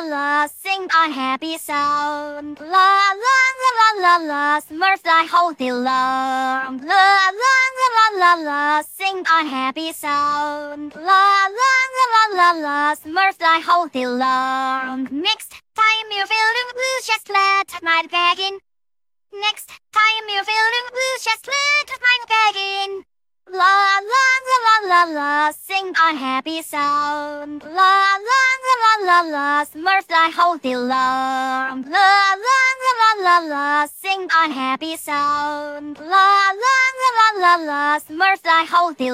la la, sing a happy sound. La la la la la la, Smurfs I hold the alarm. La la la la la la, sing a happy sound. La la la la la la, Smurfs I hold the alarm. Next time you feel the blues, just let my bag in. Next time you feel the blues, just let my bag in. La la la la la la, sing a happy sound. La la la hold the. La la la la la la, sing a happy sound. La la la la la la, Smurfs hold the.